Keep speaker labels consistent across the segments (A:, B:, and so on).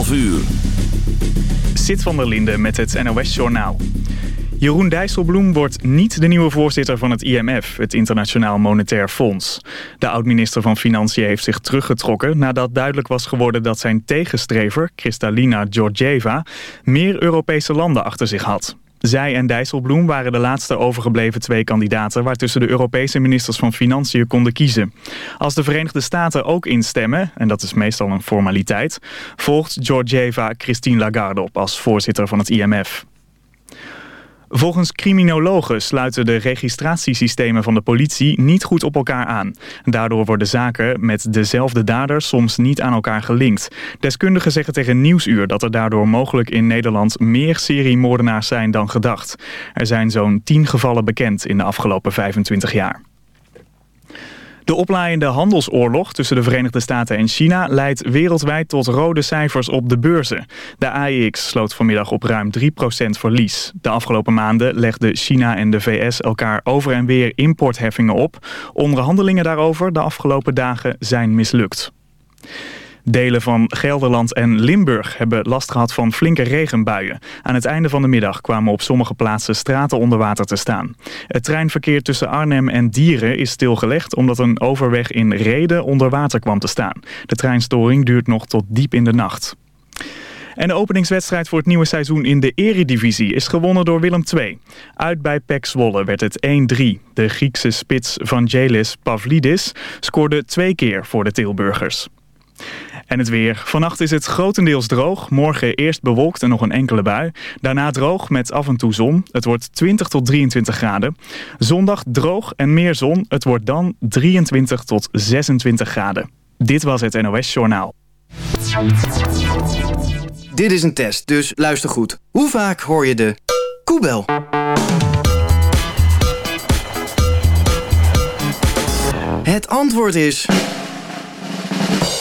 A: 11 uur.
B: Sit van der Linde met het NOS-journaal. Jeroen Dijsselbloem wordt niet de nieuwe voorzitter van het IMF, het Internationaal Monetair Fonds. De oud-minister van Financiën heeft zich teruggetrokken nadat duidelijk was geworden dat zijn tegenstrever, Kristalina Georgieva, meer Europese landen achter zich had. Zij en Dijsselbloem waren de laatste overgebleven twee kandidaten... waartussen de Europese ministers van Financiën konden kiezen. Als de Verenigde Staten ook instemmen, en dat is meestal een formaliteit... volgt Georgieva Christine Lagarde op als voorzitter van het IMF. Volgens criminologen sluiten de registratiesystemen van de politie niet goed op elkaar aan. Daardoor worden zaken met dezelfde dader soms niet aan elkaar gelinkt. Deskundigen zeggen tegen Nieuwsuur dat er daardoor mogelijk in Nederland meer seriemoordenaars zijn dan gedacht. Er zijn zo'n 10 gevallen bekend in de afgelopen 25 jaar. De oplaaiende handelsoorlog tussen de Verenigde Staten en China leidt wereldwijd tot rode cijfers op de beurzen. De AEX sloot vanmiddag op ruim 3% verlies. De afgelopen maanden legden China en de VS elkaar over en weer importheffingen op. Onderhandelingen daarover de afgelopen dagen zijn mislukt. Delen van Gelderland en Limburg hebben last gehad van flinke regenbuien. Aan het einde van de middag kwamen op sommige plaatsen straten onder water te staan. Het treinverkeer tussen Arnhem en Dieren is stilgelegd... omdat een overweg in Reden onder water kwam te staan. De treinstoring duurt nog tot diep in de nacht. En de openingswedstrijd voor het nieuwe seizoen in de eredivisie is gewonnen door Willem II. Uit bij PEC Zwolle werd het 1-3. De Griekse spits van Jelis Pavlidis scoorde twee keer voor de Tilburgers. En het weer. Vannacht is het grotendeels droog. Morgen eerst bewolkt en nog een enkele bui. Daarna droog met af en toe zon. Het wordt 20 tot 23 graden. Zondag droog en meer zon. Het wordt dan 23 tot 26 graden. Dit was het NOS Journaal.
C: Dit is een test, dus luister goed. Hoe vaak hoor je de koebel? Het antwoord is...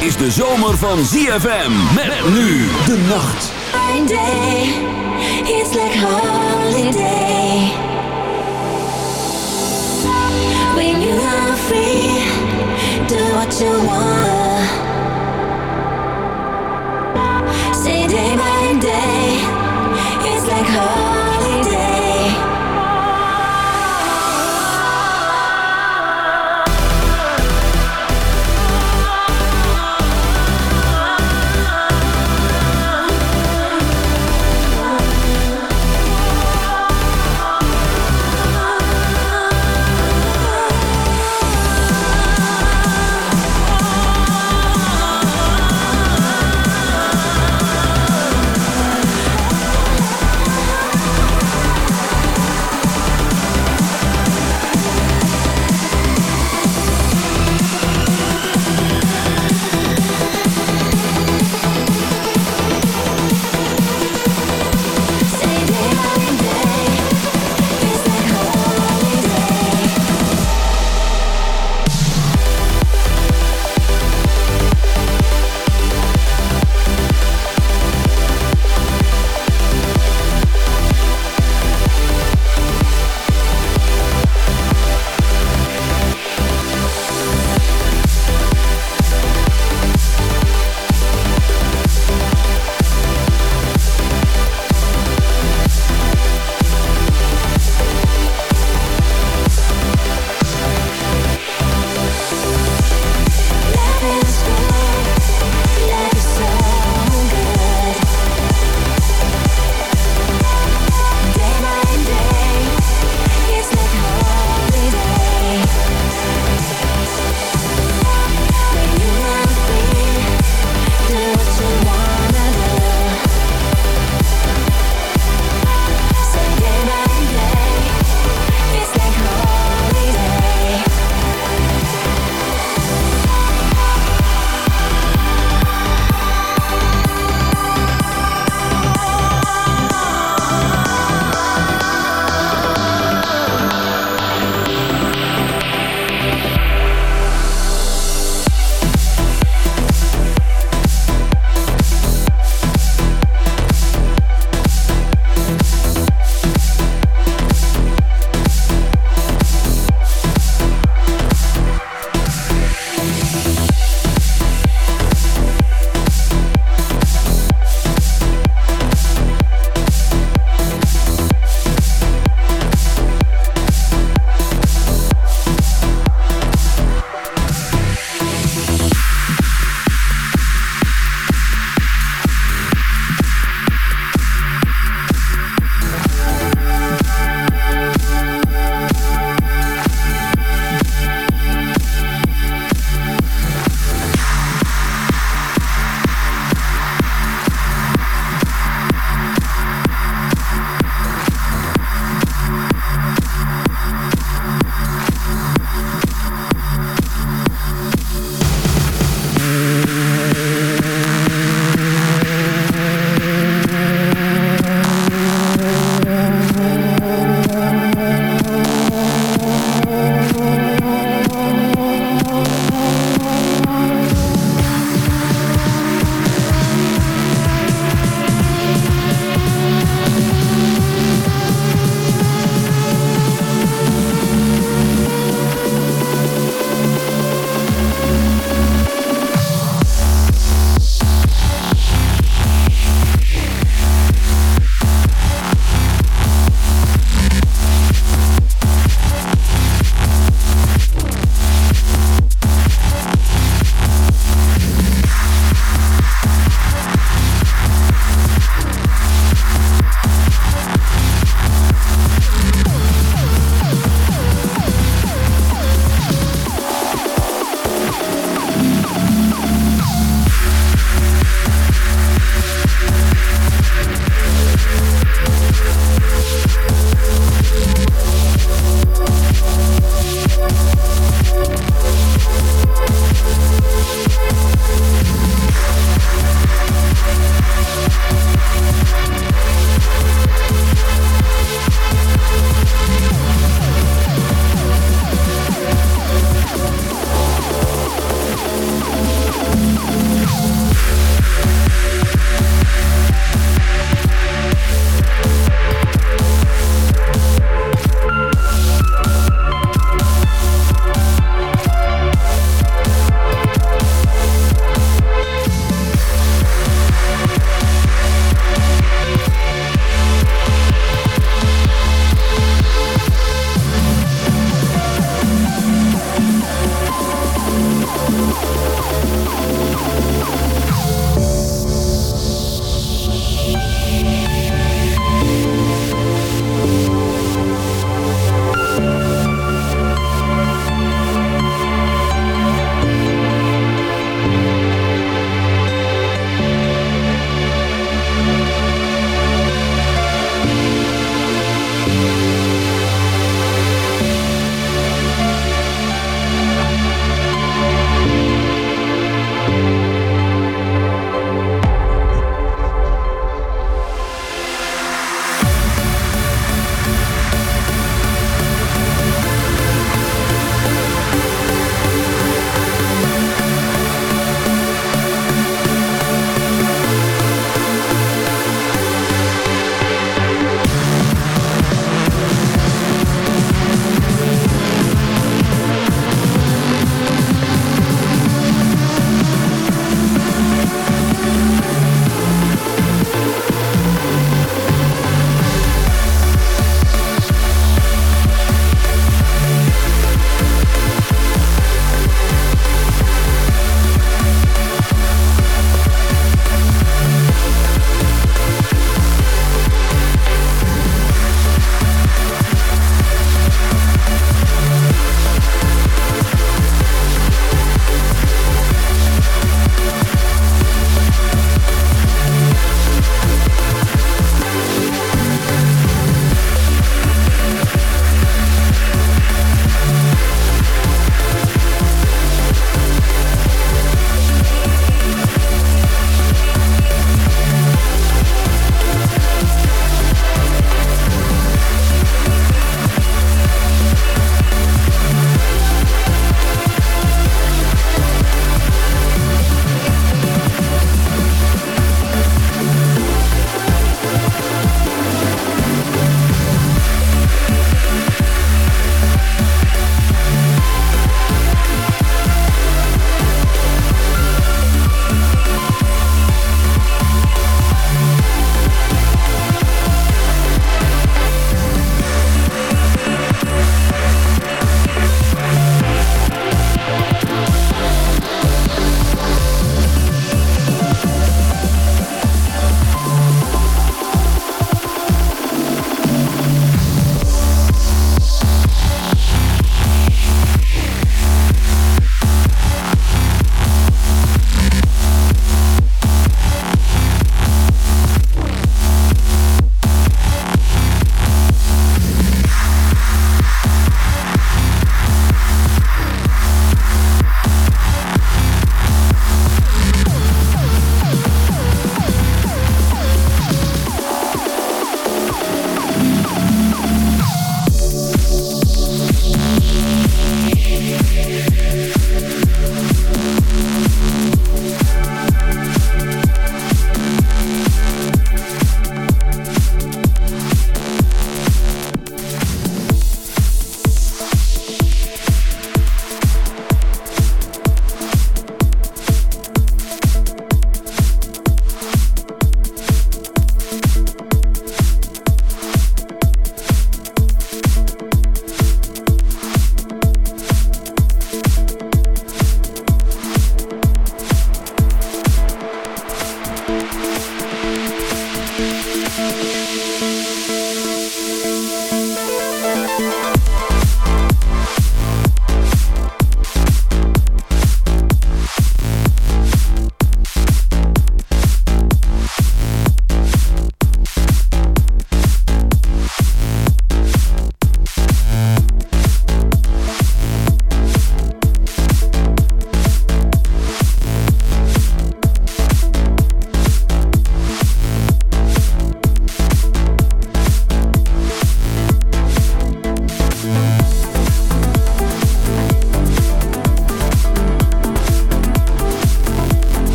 A: is de zomer van ZFM. Met nu de nacht. Day, it's like holiday. When you are free, do what you want. Say day by day, it's like holiday.